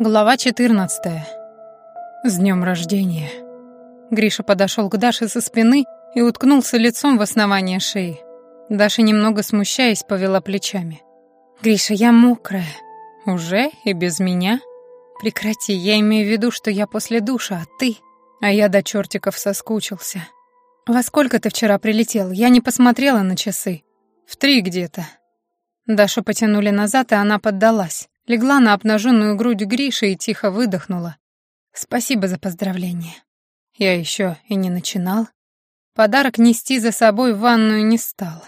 Глава 14. С днем рождения. Гриша подошел к Даше со спины и уткнулся лицом в основание шеи. Даша, немного смущаясь, повела плечами. «Гриша, я мокрая». «Уже? И без меня?» «Прекрати, я имею в виду, что я после душа, а ты...» А я до чертиков соскучился. «Во сколько ты вчера прилетел? Я не посмотрела на часы». «В три где-то». Дашу потянули назад, и она поддалась. Легла на обнаженную грудь Гриши и тихо выдохнула. «Спасибо за поздравление. Я еще и не начинал. Подарок нести за собой в ванную не стал».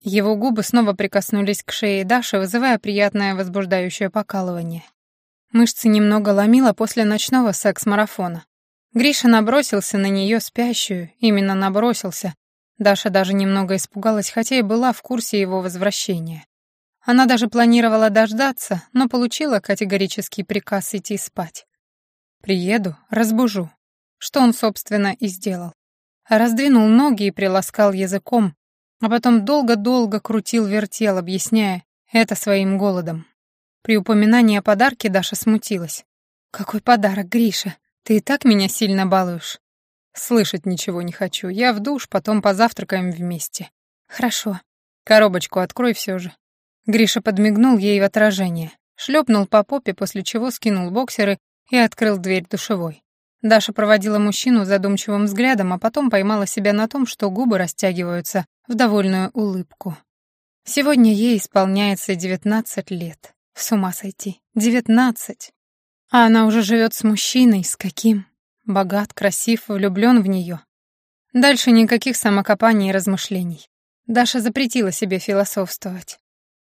Его губы снова прикоснулись к шее Даши, вызывая приятное возбуждающее покалывание. Мышцы немного ломило после ночного секс-марафона. Гриша набросился на нее спящую, именно набросился. Даша даже немного испугалась, хотя и была в курсе его возвращения. Она даже планировала дождаться, но получила категорический приказ идти спать. «Приеду, разбужу». Что он, собственно, и сделал. Раздвинул ноги и приласкал языком, а потом долго-долго крутил-вертел, объясняя это своим голодом. При упоминании о подарке Даша смутилась. «Какой подарок, Гриша? Ты и так меня сильно балуешь». «Слышать ничего не хочу. Я в душ, потом позавтракаем вместе». «Хорошо. Коробочку открой все же». Гриша подмигнул ей в отражение, шлепнул по попе, после чего скинул боксеры и открыл дверь душевой. Даша проводила мужчину задумчивым взглядом, а потом поймала себя на том, что губы растягиваются в довольную улыбку. Сегодня ей исполняется девятнадцать лет. С ума сойти. Девятнадцать. А она уже живет с мужчиной, с каким? Богат, красив, влюблен в нее. Дальше никаких самокопаний и размышлений. Даша запретила себе философствовать.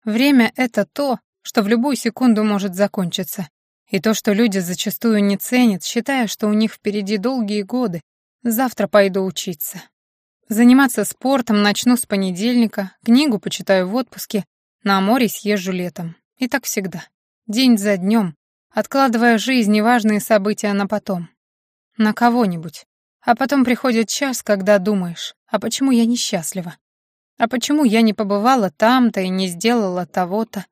Время — это то, что в любую секунду может закончиться. И то, что люди зачастую не ценят, считая, что у них впереди долгие годы. Завтра пойду учиться. Заниматься спортом начну с понедельника, книгу почитаю в отпуске, на море съезжу летом. И так всегда. День за днем, откладывая жизнь и важные события на потом. На кого-нибудь. А потом приходит час, когда думаешь, а почему я несчастлива? А почему я не побывала там-то и не сделала того-то?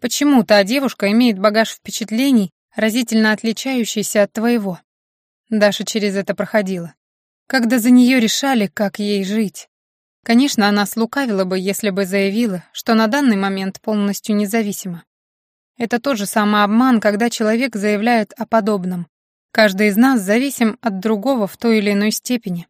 Почему та девушка имеет багаж впечатлений, разительно отличающийся от твоего? Даша через это проходила. Когда за нее решали, как ей жить. Конечно, она слукавила бы, если бы заявила, что на данный момент полностью независима. Это тот же самый обман, когда человек заявляет о подобном. Каждый из нас зависим от другого в той или иной степени.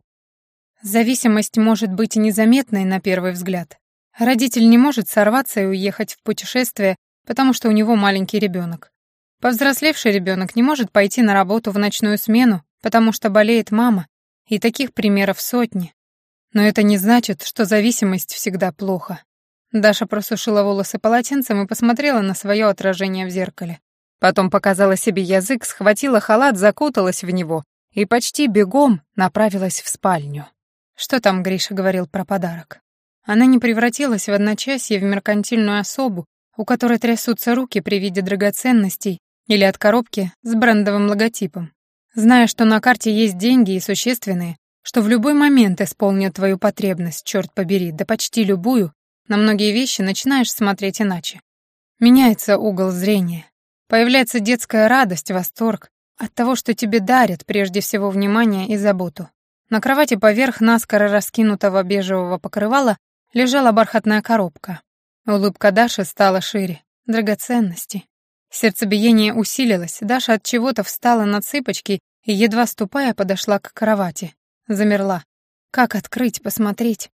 Зависимость может быть и незаметной на первый взгляд. Родитель не может сорваться и уехать в путешествие, потому что у него маленький ребенок. Повзрослевший ребенок не может пойти на работу в ночную смену, потому что болеет мама, и таких примеров сотни. Но это не значит, что зависимость всегда плохо. Даша просушила волосы полотенцем и посмотрела на свое отражение в зеркале. Потом показала себе язык, схватила халат, закуталась в него и почти бегом направилась в спальню. Что там Гриша говорил про подарок? Она не превратилась в одночасье в меркантильную особу, у которой трясутся руки при виде драгоценностей или от коробки с брендовым логотипом. Зная, что на карте есть деньги и существенные, что в любой момент исполнят твою потребность, черт побери, да почти любую, на многие вещи начинаешь смотреть иначе. Меняется угол зрения. Появляется детская радость, восторг от того, что тебе дарят прежде всего внимание и заботу. На кровати поверх наскоро раскинутого бежевого покрывала лежала бархатная коробка. Улыбка Даши стала шире. Драгоценности. Сердцебиение усилилось, Даша от чего-то встала на цыпочки и, едва ступая, подошла к кровати. Замерла. Как открыть, посмотреть?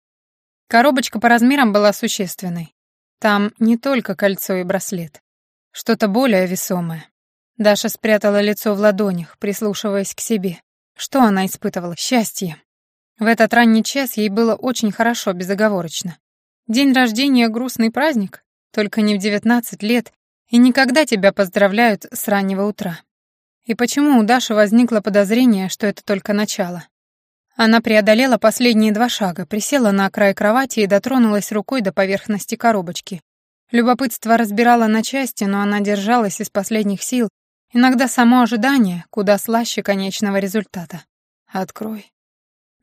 Коробочка по размерам была существенной. Там не только кольцо и браслет. Что-то более весомое. Даша спрятала лицо в ладонях, прислушиваясь к себе. Что она испытывала? Счастье. В этот ранний час ей было очень хорошо, безоговорочно. День рождения — грустный праздник, только не в девятнадцать лет, и никогда тебя поздравляют с раннего утра. И почему у Даши возникло подозрение, что это только начало? Она преодолела последние два шага, присела на край кровати и дотронулась рукой до поверхности коробочки. Любопытство разбирало на части, но она держалась из последних сил, Иногда само ожидание куда слаще конечного результата. «Открой».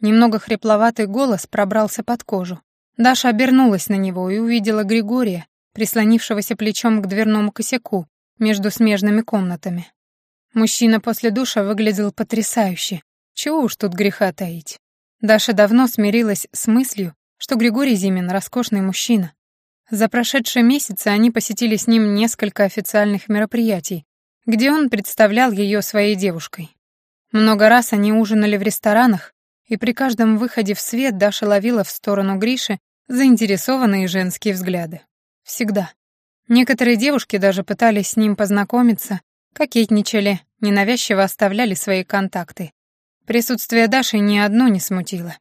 Немного хрипловатый голос пробрался под кожу. Даша обернулась на него и увидела Григория, прислонившегося плечом к дверному косяку между смежными комнатами. Мужчина после душа выглядел потрясающе. Чего уж тут греха таить. Даша давно смирилась с мыслью, что Григорий Зимин — роскошный мужчина. За прошедшие месяцы они посетили с ним несколько официальных мероприятий, где он представлял ее своей девушкой. Много раз они ужинали в ресторанах, и при каждом выходе в свет Даша ловила в сторону Гриши заинтересованные женские взгляды. Всегда. Некоторые девушки даже пытались с ним познакомиться, кокетничали, ненавязчиво оставляли свои контакты. Присутствие Даши ни одно не смутило.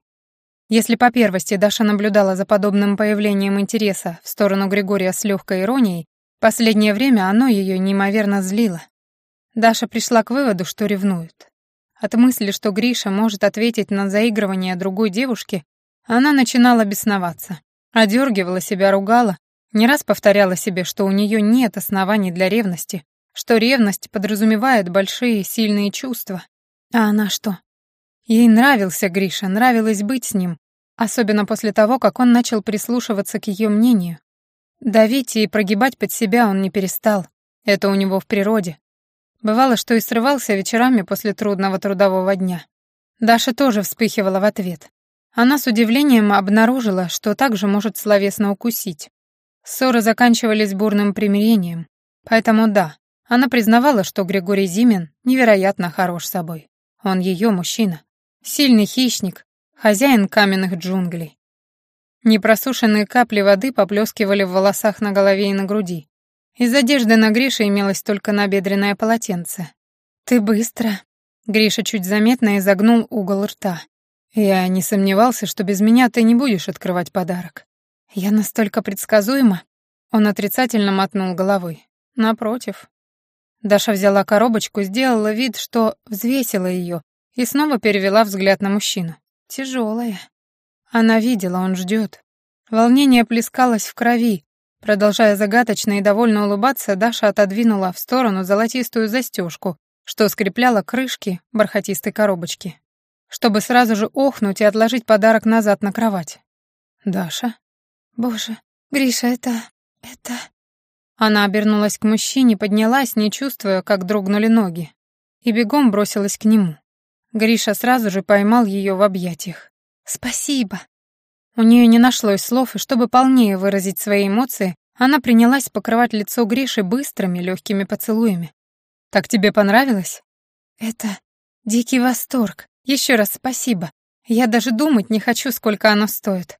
Если по первости Даша наблюдала за подобным появлением интереса в сторону Григория с легкой иронией, последнее время оно ее неимоверно злило. Даша пришла к выводу, что ревнует. От мысли, что Гриша может ответить на заигрывание другой девушки, она начинала бесноваться. Одергивала себя, ругала, не раз повторяла себе, что у нее нет оснований для ревности, что ревность подразумевает большие сильные чувства. А она что? Ей нравился Гриша, нравилось быть с ним, особенно после того, как он начал прислушиваться к ее мнению. Давить и прогибать под себя он не перестал. Это у него в природе. Бывало, что и срывался вечерами после трудного трудового дня. Даша тоже вспыхивала в ответ. Она с удивлением обнаружила, что также может словесно укусить. Ссоры заканчивались бурным примирением. Поэтому да, она признавала, что Григорий Зимин невероятно хорош собой. Он ее мужчина. Сильный хищник, хозяин каменных джунглей. Непросушенные капли воды поплескивали в волосах на голове и на груди. Из одежды на Грише имелось только набедренное полотенце. «Ты быстро». Гриша чуть заметно изогнул угол рта. «Я не сомневался, что без меня ты не будешь открывать подарок». «Я настолько предсказуема?» Он отрицательно мотнул головой. «Напротив». Даша взяла коробочку, сделала вид, что взвесила ее, и снова перевела взгляд на мужчину. Тяжелая. Она видела, он ждет. Волнение плескалось в крови, Продолжая загадочно и довольно улыбаться, Даша отодвинула в сторону золотистую застежку, что скрепляла крышки бархатистой коробочки, чтобы сразу же охнуть и отложить подарок назад на кровать. «Даша?» «Боже, Гриша, это... это...» Она обернулась к мужчине, поднялась, не чувствуя, как дрогнули ноги, и бегом бросилась к нему. Гриша сразу же поймал ее в объятиях. «Спасибо!» У нее не нашлось слов, и чтобы полнее выразить свои эмоции, она принялась покрывать лицо Гриши быстрыми, легкими поцелуями. «Так тебе понравилось?» «Это дикий восторг. Еще раз спасибо. Я даже думать не хочу, сколько оно стоит».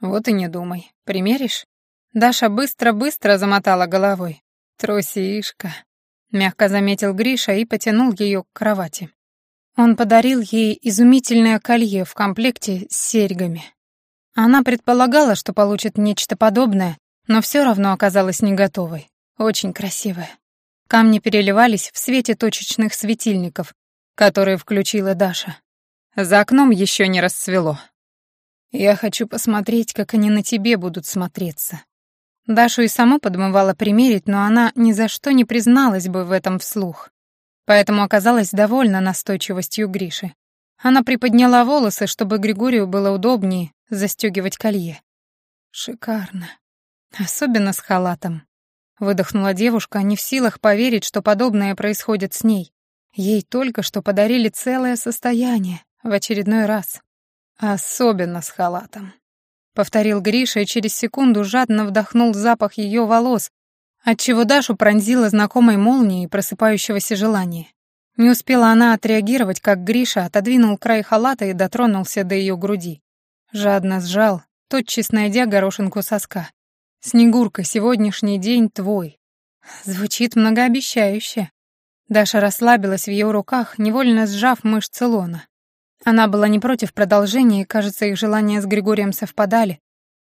«Вот и не думай. Примеришь?» Даша быстро-быстро замотала головой. «Трусишка», — мягко заметил Гриша и потянул ее к кровати. Он подарил ей изумительное колье в комплекте с серьгами. Она предполагала, что получит нечто подобное, но все равно оказалась не готовой. Очень красивая. Камни переливались в свете точечных светильников, которые включила Даша. За окном еще не расцвело. Я хочу посмотреть, как они на тебе будут смотреться. Дашу и саму подмывала примерить, но она ни за что не призналась бы в этом вслух. Поэтому оказалась довольна настойчивостью Гриши. Она приподняла волосы, чтобы Григорию было удобнее застегивать колье. Шикарно. Особенно с халатом. Выдохнула девушка, не в силах поверить, что подобное происходит с ней. Ей только что подарили целое состояние, в очередной раз. Особенно с халатом. Повторил Гриша и через секунду жадно вдохнул запах ее волос, отчего Дашу пронзила знакомой молнией просыпающегося желания. Не успела она отреагировать, как Гриша отодвинул край халата и дотронулся до ее груди. Жадно сжал, тотчас найдя горошинку соска. «Снегурка, сегодняшний день твой». Звучит многообещающе. Даша расслабилась в ее руках, невольно сжав мышцы лона. Она была не против продолжения, и, кажется, их желания с Григорием совпадали.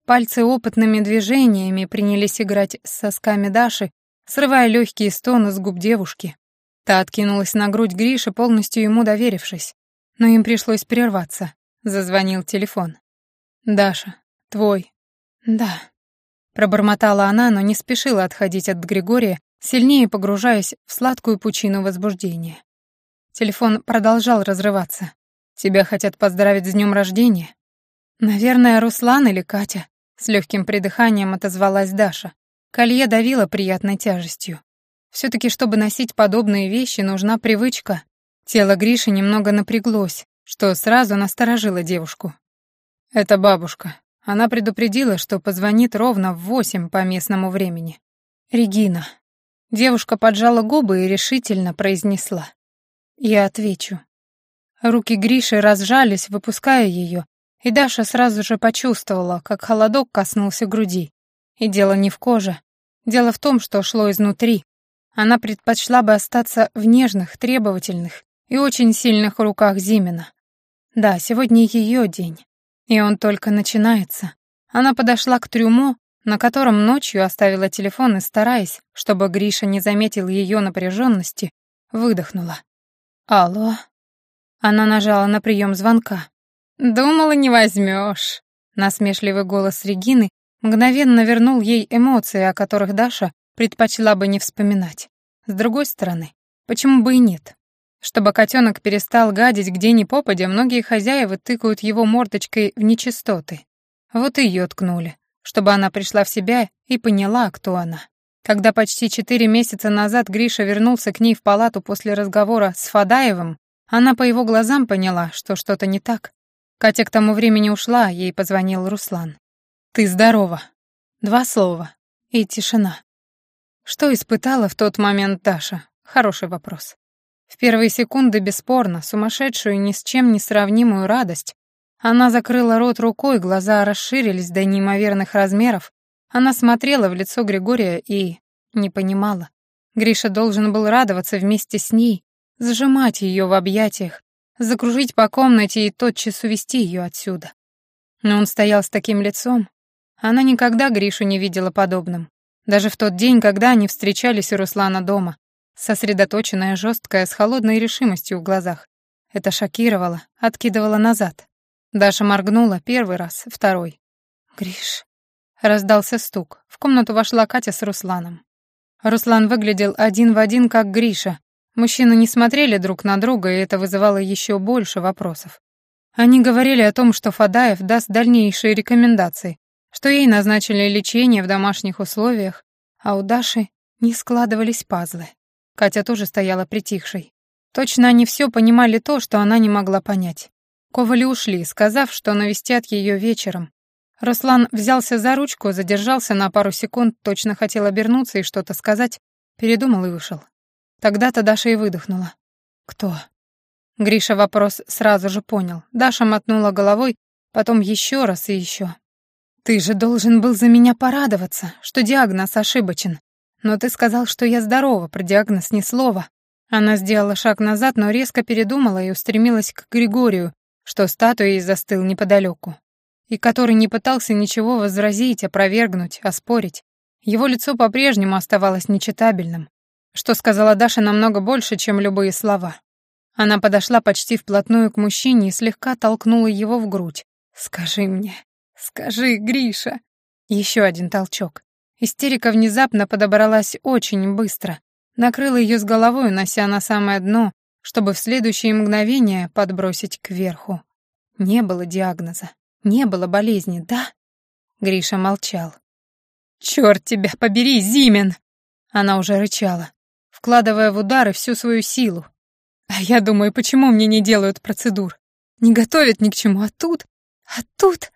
Пальцы опытными движениями принялись играть с сосками Даши, срывая легкие стоны с губ девушки. Та откинулась на грудь Гриши, полностью ему доверившись. Но им пришлось прерваться. Зазвонил телефон. «Даша, твой». «Да». Пробормотала она, но не спешила отходить от Григория, сильнее погружаясь в сладкую пучину возбуждения. Телефон продолжал разрываться. «Тебя хотят поздравить с днем рождения?» «Наверное, Руслан или Катя», — с легким придыханием отозвалась Даша. Колье давило приятной тяжестью. все таки чтобы носить подобные вещи, нужна привычка. Тело Гриши немного напряглось, что сразу насторожило девушку. «Это бабушка. Она предупредила, что позвонит ровно в восемь по местному времени. Регина». Девушка поджала губы и решительно произнесла. «Я отвечу». Руки Гриши разжались, выпуская ее, и Даша сразу же почувствовала, как холодок коснулся груди. И дело не в коже. Дело в том, что шло изнутри. Она предпочла бы остаться в нежных, требовательных и очень сильных руках Зимина. Да, сегодня ее день, и он только начинается. Она подошла к трюмо, на котором ночью оставила телефон и, стараясь, чтобы Гриша не заметил ее напряженности, выдохнула. «Алло?» Она нажала на прием звонка. «Думала, не возьмешь. Насмешливый голос Регины мгновенно вернул ей эмоции, о которых Даша предпочла бы не вспоминать. С другой стороны, почему бы и нет? Чтобы котенок перестал гадить где ни попадя, многие хозяева тыкают его мордочкой в нечистоты. Вот ее ткнули, чтобы она пришла в себя и поняла, кто она. Когда почти четыре месяца назад Гриша вернулся к ней в палату после разговора с Фадаевым, она по его глазам поняла, что что-то не так. Катя к тому времени ушла, ей позвонил Руслан. «Ты здорова». Два слова. И тишина. Что испытала в тот момент Даша? Хороший вопрос. В первые секунды бесспорно, сумасшедшую, ни с чем не сравнимую радость. Она закрыла рот рукой, глаза расширились до неимоверных размеров. Она смотрела в лицо Григория и не понимала. Гриша должен был радоваться вместе с ней, сжимать ее в объятиях, закружить по комнате и тотчас увести ее отсюда. Но он стоял с таким лицом. Она никогда Гришу не видела подобным. Даже в тот день, когда они встречались у Руслана дома, сосредоточенная, жесткая, с холодной решимостью в глазах. Это шокировало, откидывало назад. Даша моргнула первый раз, второй. «Гриш...» Раздался стук. В комнату вошла Катя с Русланом. Руслан выглядел один в один, как Гриша. Мужчины не смотрели друг на друга, и это вызывало еще больше вопросов. Они говорили о том, что Фадаев даст дальнейшие рекомендации, что ей назначили лечение в домашних условиях, а у Даши не складывались пазлы. Катя тоже стояла притихшей. Точно они все понимали то, что она не могла понять. Ковали ушли, сказав, что навестят ее вечером. Руслан взялся за ручку, задержался на пару секунд, точно хотел обернуться и что-то сказать, передумал и вышел. Тогда-то Даша и выдохнула. «Кто?» Гриша вопрос сразу же понял. Даша мотнула головой, потом еще раз и еще. «Ты же должен был за меня порадоваться, что диагноз ошибочен. Но ты сказал, что я здорова, про диагноз ни слова». Она сделала шаг назад, но резко передумала и устремилась к Григорию, что статуей застыл неподалеку, и который не пытался ничего возразить, опровергнуть, оспорить. Его лицо по-прежнему оставалось нечитабельным, что сказала Даша намного больше, чем любые слова. Она подошла почти вплотную к мужчине и слегка толкнула его в грудь. «Скажи мне, скажи, Гриша!» Еще один толчок. Истерика внезапно подобралась очень быстро, накрыла ее с головой, унося на самое дно, чтобы в следующее мгновение подбросить кверху. Не было диагноза, не было болезни, да? Гриша молчал. «Чёрт тебя побери, Зимин!» Она уже рычала, вкладывая в удары всю свою силу. А я думаю, почему мне не делают процедур? Не готовят ни к чему, а тут... А тут...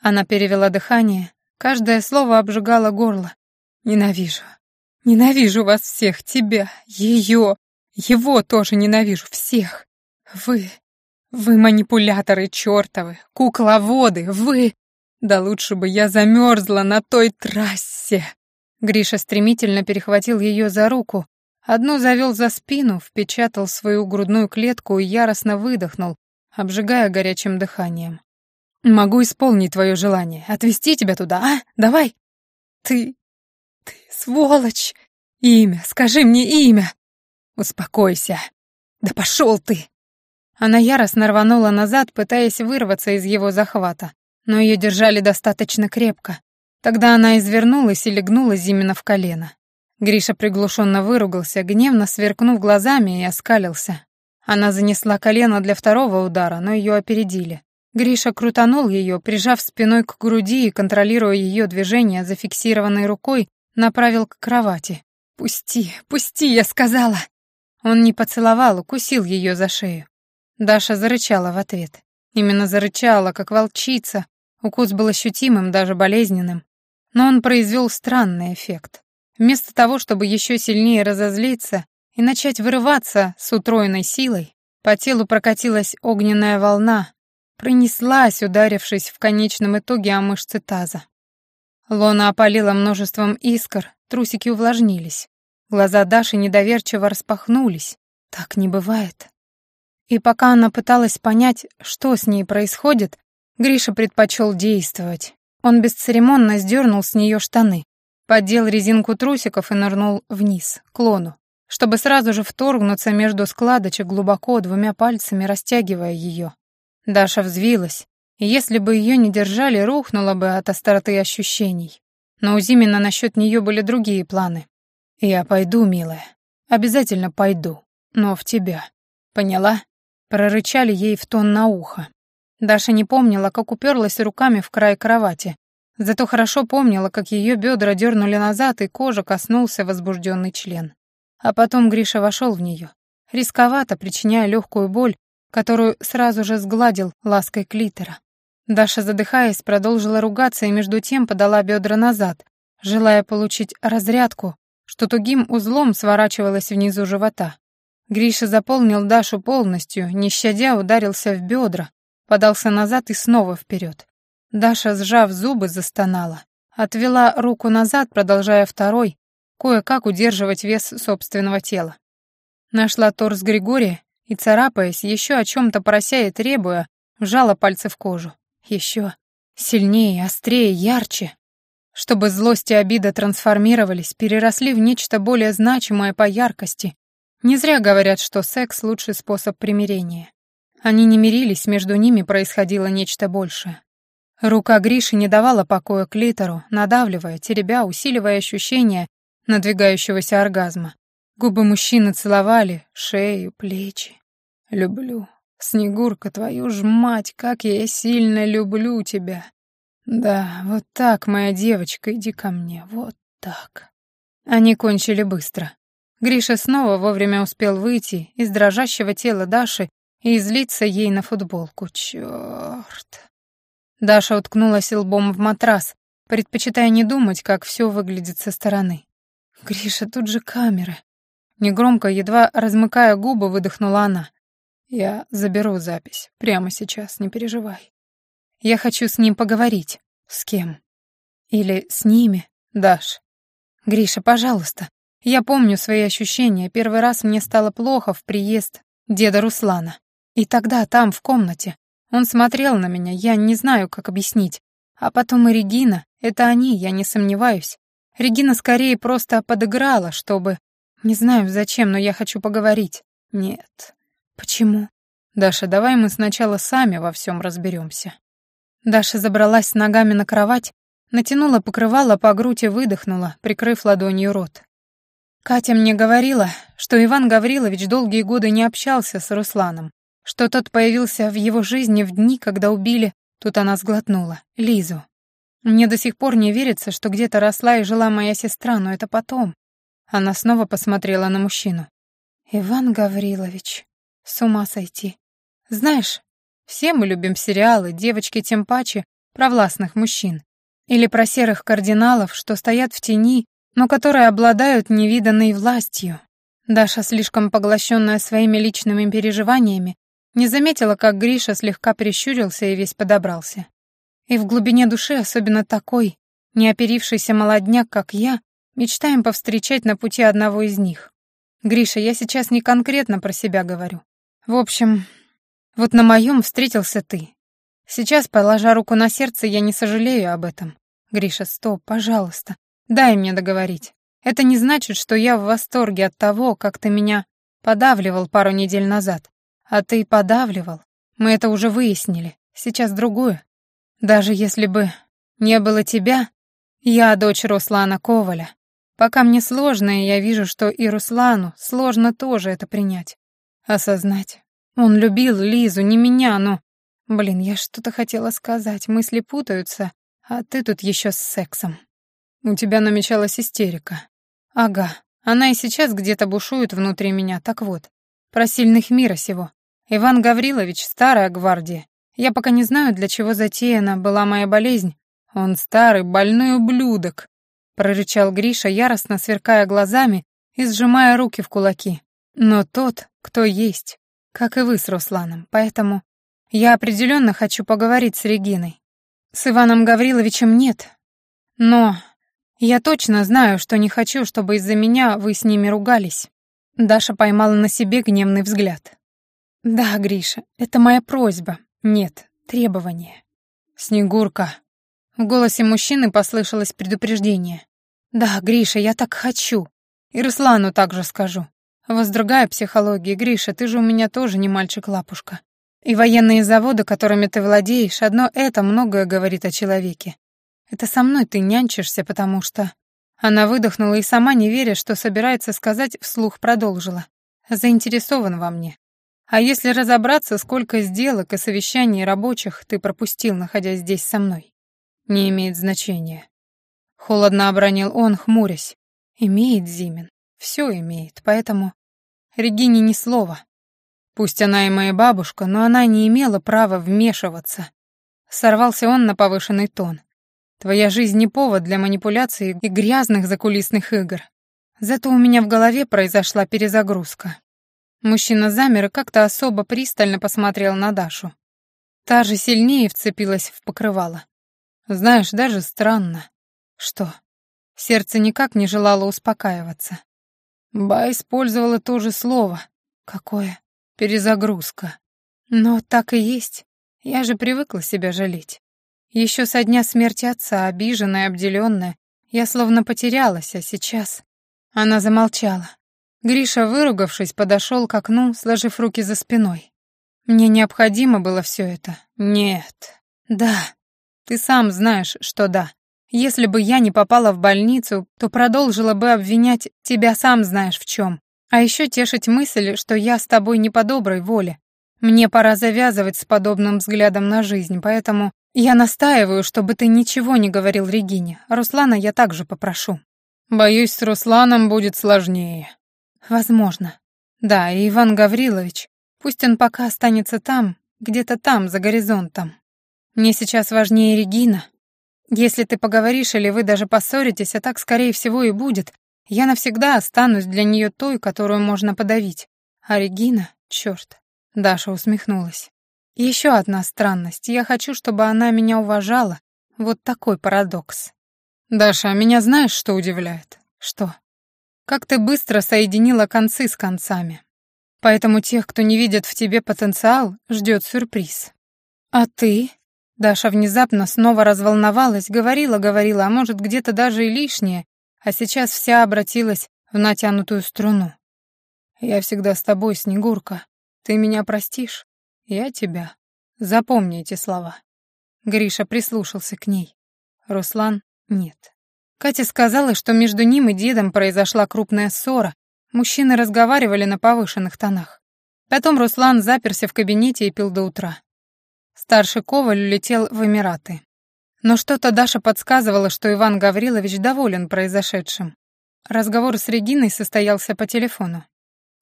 Она перевела дыхание, Каждое слово обжигало горло. Ненавижу. Ненавижу вас всех, тебя, ее, его тоже ненавижу, всех. Вы, вы манипуляторы чертовы, кукловоды, вы... Да лучше бы я замерзла на той трассе. Гриша стремительно перехватил ее за руку, одну завел за спину, впечатал свою грудную клетку и яростно выдохнул, обжигая горячим дыханием. Могу исполнить твое желание, отвезти тебя туда, а? Давай. Ты... ты сволочь. Имя, скажи мне имя. Успокойся. Да пошел ты. Она яростно рванула назад, пытаясь вырваться из его захвата, но ее держали достаточно крепко. Тогда она извернулась и легнула Зимина в колено. Гриша приглушенно выругался, гневно сверкнув глазами и оскалился. Она занесла колено для второго удара, но ее опередили. Гриша крутанул ее, прижав спиной к груди и, контролируя ее движение зафиксированной рукой, направил к кровати. «Пусти, пусти, я сказала!» Он не поцеловал, укусил ее за шею. Даша зарычала в ответ. Именно зарычала, как волчица. Укус был ощутимым, даже болезненным. Но он произвел странный эффект. Вместо того, чтобы еще сильнее разозлиться и начать вырываться с утроенной силой, по телу прокатилась огненная волна, пронеслась, ударившись в конечном итоге о мышцы таза. Лона опалила множеством искр, трусики увлажнились. Глаза Даши недоверчиво распахнулись. Так не бывает. И пока она пыталась понять, что с ней происходит, Гриша предпочел действовать. Он бесцеремонно сдернул с нее штаны, поддел резинку трусиков и нырнул вниз, к лону, чтобы сразу же вторгнуться между складочек глубоко двумя пальцами, растягивая ее. Даша взвилась, и если бы ее не держали, рухнула бы от остроты ощущений. Но у Зимина насчет нее были другие планы. «Я пойду, милая. Обязательно пойду. Но в тебя. Поняла?» Прорычали ей в тон на ухо. Даша не помнила, как уперлась руками в край кровати. Зато хорошо помнила, как ее бедра дернули назад, и кожа коснулся возбужденный член. А потом Гриша вошел в нее, рисковато причиняя легкую боль, которую сразу же сгладил лаской клитора. Даша, задыхаясь, продолжила ругаться и между тем подала бедра назад, желая получить разрядку, что тугим узлом сворачивалось внизу живота. Гриша заполнил Дашу полностью, не щадя ударился в бедра, подался назад и снова вперед. Даша, сжав зубы, застонала. Отвела руку назад, продолжая второй, кое-как удерживать вес собственного тела. Нашла торс Григория и, царапаясь, еще о чем-то прося и требуя, вжала пальцы в кожу. Еще сильнее, острее, ярче. Чтобы злость и обида трансформировались, переросли в нечто более значимое по яркости, не зря говорят, что секс — лучший способ примирения. Они не мирились, между ними происходило нечто большее. Рука Гриши не давала покоя клитору, надавливая, теребя, усиливая ощущение надвигающегося оргазма. Губы мужчины целовали, шею, плечи. «Люблю. Снегурка, твою ж мать, как я сильно люблю тебя. Да, вот так, моя девочка, иди ко мне, вот так». Они кончили быстро. Гриша снова вовремя успел выйти из дрожащего тела Даши и излиться ей на футболку. Чёрт. Даша уткнулась лбом в матрас, предпочитая не думать, как все выглядит со стороны. «Гриша, тут же камеры». Негромко, едва размыкая губы, выдохнула она. «Я заберу запись. Прямо сейчас, не переживай. Я хочу с ним поговорить. С кем? Или с ними, Даш? Гриша, пожалуйста, я помню свои ощущения. Первый раз мне стало плохо в приезд деда Руслана. И тогда, там, в комнате, он смотрел на меня, я не знаю, как объяснить. А потом и Регина, это они, я не сомневаюсь. Регина скорее просто подыграла, чтобы... Не знаю зачем, но я хочу поговорить. Нет. Почему? Даша, давай мы сначала сами во всем разберемся. Даша забралась ногами на кровать, натянула покрывало по грудь и выдохнула, прикрыв ладонью рот. Катя мне говорила, что Иван Гаврилович долгие годы не общался с Русланом, что тот появился в его жизни в дни, когда убили, тут она сглотнула, Лизу. Мне до сих пор не верится, что где-то росла и жила моя сестра, но это потом. Она снова посмотрела на мужчину. Иван Гаврилович, с ума сойти. Знаешь, все мы любим сериалы, девочки тем паче, про властных мужчин. Или про серых кардиналов, что стоят в тени но которые обладают невиданной властью. Даша, слишком поглощенная своими личными переживаниями, не заметила, как Гриша слегка прищурился и весь подобрался. И в глубине души, особенно такой, неоперившийся молодняк, как я, мечтаем повстречать на пути одного из них. Гриша, я сейчас не конкретно про себя говорю. В общем, вот на моем встретился ты. Сейчас, положа руку на сердце, я не сожалею об этом. Гриша, стоп, пожалуйста. Дай мне договорить. Это не значит, что я в восторге от того, как ты меня подавливал пару недель назад. А ты подавливал. Мы это уже выяснили. Сейчас другое. Даже если бы не было тебя, я дочь Руслана Коваля. Пока мне сложно, и я вижу, что и Руслану сложно тоже это принять. Осознать. Он любил Лизу, не меня, но... Блин, я что-то хотела сказать, мысли путаются, а ты тут еще с сексом. У тебя намечалась истерика. Ага, Она и сейчас где-то бушует внутри меня, так вот. Про сильных мира сего. Иван Гаврилович, старая гвардия. Я пока не знаю, для чего затеяна была моя болезнь. Он старый, больной ублюдок, прорычал Гриша, яростно сверкая глазами и сжимая руки в кулаки. Но тот, кто есть, как и вы с Русланом, поэтому я определенно хочу поговорить с Региной. С Иваном Гавриловичем нет, но я точно знаю, что не хочу, чтобы из-за меня вы с ними ругались. Даша поймала на себе гневный взгляд. Да, Гриша, это моя просьба. Нет, требование. Снегурка. В голосе мужчины послышалось предупреждение. Да, Гриша, я так хочу. И Руслану также скажу. Другая психология, Гриша, ты же у меня тоже не мальчик-лапушка. И военные заводы, которыми ты владеешь, одно это многое говорит о человеке. Это со мной ты нянчишься, потому что...» Она выдохнула и сама, не веря, что собирается сказать, вслух продолжила. «Заинтересован во мне. А если разобраться, сколько сделок и совещаний рабочих ты пропустил, находясь здесь со мной? Не имеет значения». Холодно обронил он, хмурясь. «Имеет Зимин. Все имеет, поэтому...» Регине ни слова. Пусть она и моя бабушка, но она не имела права вмешиваться. Сорвался он на повышенный тон. Твоя жизнь не повод для манипуляций и грязных закулисных игр. Зато у меня в голове произошла перезагрузка. Мужчина замер и как-то особо пристально посмотрел на Дашу. Та же сильнее вцепилась в покрывало. Знаешь, даже странно. Что? Сердце никак не желало успокаиваться. Ба использовала то же слово. Какое? Перезагрузка. Но так и есть. Я же привыкла себя жалеть. Еще со дня смерти отца, обиженная, обделенная, я словно потерялась, а сейчас... Она замолчала. Гриша, выругавшись, подошел к окну, сложив руки за спиной. Мне необходимо было все это? Нет. Да. Ты сам знаешь, что да. Если бы я не попала в больницу, то продолжила бы обвинять тебя сам знаешь в чем. А еще тешить мысль, что я с тобой не по доброй воле. Мне пора завязывать с подобным взглядом на жизнь, поэтому «Я настаиваю, чтобы ты ничего не говорил Регине. Руслана я также попрошу». «Боюсь, с Русланом будет сложнее». «Возможно. Да, и Иван Гаврилович. Пусть он пока останется там, где-то там, за горизонтом. Мне сейчас важнее Регина. Если ты поговоришь или вы даже поссоритесь, а так, скорее всего, и будет, я навсегда останусь для нее той, которую можно подавить. А Регина, черт. Даша усмехнулась. Еще одна странность. Я хочу, чтобы она меня уважала. Вот такой парадокс. Даша, а меня знаешь, что удивляет? Что? Как ты быстро соединила концы с концами. Поэтому тех, кто не видит в тебе потенциал, ждет сюрприз. А ты? Даша внезапно снова разволновалась, говорила, говорила, а может, где-то даже и лишнее, а сейчас вся обратилась в натянутую струну. Я всегда с тобой, Снегурка. Ты меня простишь? Я тебя. Запомни эти слова. Гриша прислушался к ней. Руслан — нет. Катя сказала, что между ним и дедом произошла крупная ссора. Мужчины разговаривали на повышенных тонах. Потом Руслан заперся в кабинете и пил до утра. Старший Коваль улетел в Эмираты. Но что-то Даша подсказывала, что Иван Гаврилович доволен произошедшим. Разговор с Региной состоялся по телефону.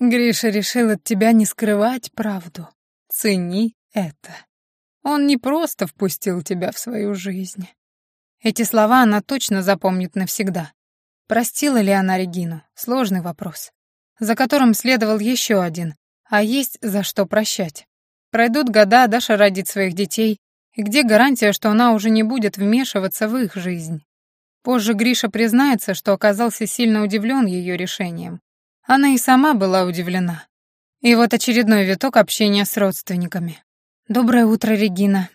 «Гриша решил от тебя не скрывать правду. Цени это. Он не просто впустил тебя в свою жизнь. Эти слова она точно запомнит навсегда. Простила ли она Регину? Сложный вопрос. За которым следовал еще один. А есть за что прощать. Пройдут года, Даша родит своих детей. И где гарантия, что она уже не будет вмешиваться в их жизнь? Позже Гриша признается, что оказался сильно удивлен ее решением. Она и сама была удивлена. И вот очередной виток общения с родственниками. «Доброе утро, Регина».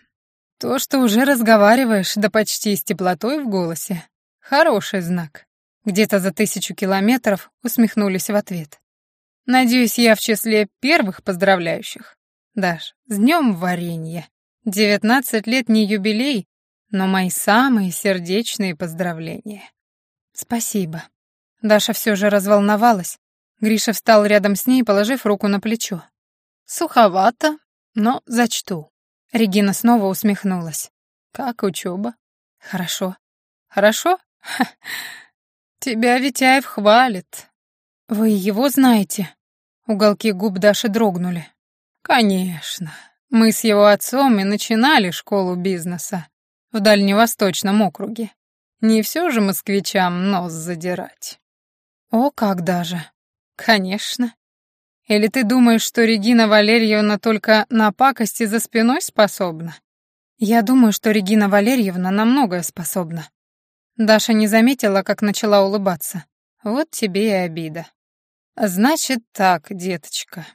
То, что уже разговариваешь, да почти с теплотой в голосе. Хороший знак. Где-то за тысячу километров усмехнулись в ответ. Надеюсь, я в числе первых поздравляющих. Даш, с днем варенья. Девятнадцать лет не юбилей, но мои самые сердечные поздравления. Спасибо. Даша все же разволновалась, Гриша встал рядом с ней, положив руку на плечо. «Суховато, но зачту». Регина снова усмехнулась. «Как учеба?» «Хорошо». «Хорошо? Ха. Тебя Витяев хвалит. «Вы его знаете?» Уголки губ Даши дрогнули. «Конечно. Мы с его отцом и начинали школу бизнеса в Дальневосточном округе. Не все же москвичам нос задирать». «О, как даже!» «Конечно. Или ты думаешь, что Регина Валерьевна только на пакости за спиной способна?» «Я думаю, что Регина Валерьевна на многое способна». Даша не заметила, как начала улыбаться. «Вот тебе и обида». «Значит так, деточка.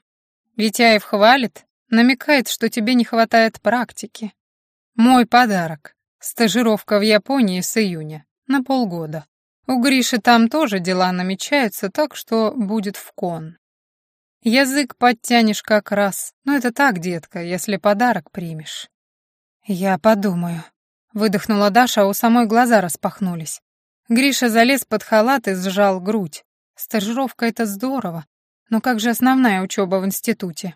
Витяев хвалит, намекает, что тебе не хватает практики. Мой подарок. Стажировка в Японии с июня. На полгода. У Гриши там тоже дела намечаются, так что будет в кон. Язык подтянешь как раз. Но это так, детка, если подарок примешь. Я подумаю. Выдохнула Даша, а у самой глаза распахнулись. Гриша залез под халат и сжал грудь. Стажировка — это здорово, но как же основная учеба в институте?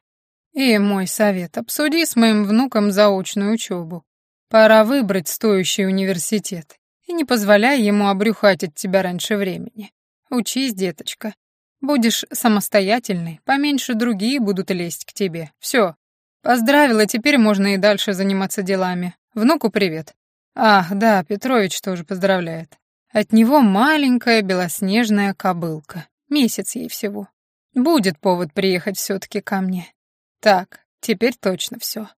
И мой совет — обсуди с моим внуком заочную учебу. Пора выбрать стоящий университет. И не позволяй ему обрюхатить тебя раньше времени. Учись, деточка. Будешь самостоятельной, поменьше другие будут лезть к тебе. Все. Поздравила, теперь можно и дальше заниматься делами. Внуку привет. Ах, да, Петрович тоже поздравляет. От него маленькая белоснежная кобылка. Месяц ей всего. Будет повод приехать все-таки ко мне. Так, теперь точно все.